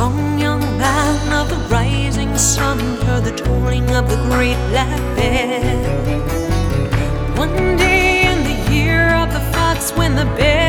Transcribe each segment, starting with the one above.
strong young man of the rising sun heard the tolling of the great black bell. One day in the year of the fox, when the bell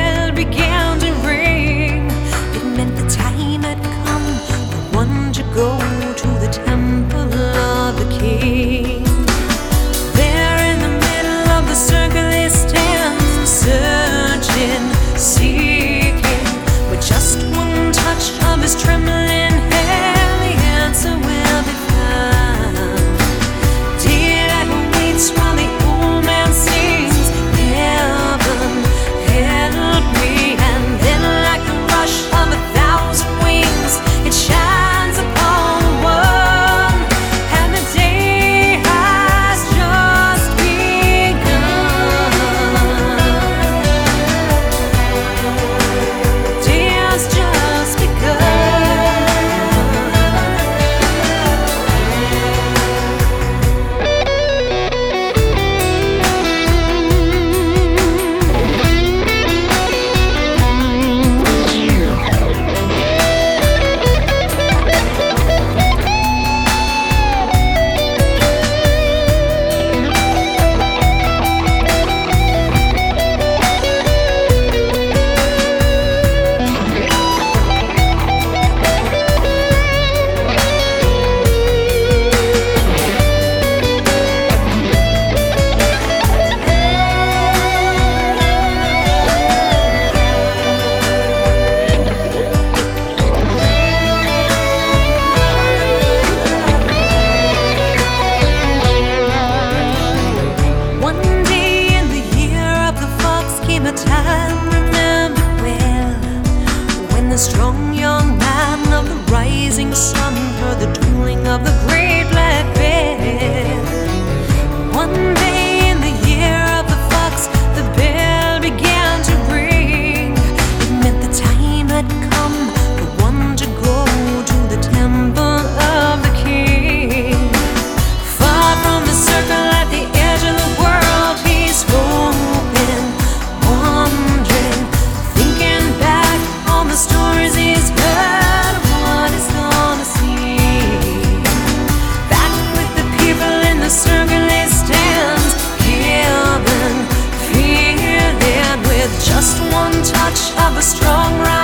Just one touch of a strong ride.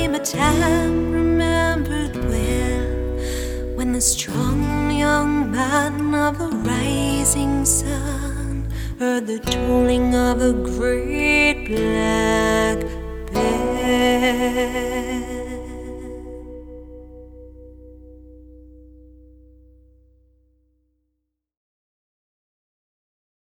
came a time remembered well when the strong young man of the rising sun heard the tolling of a great black bell.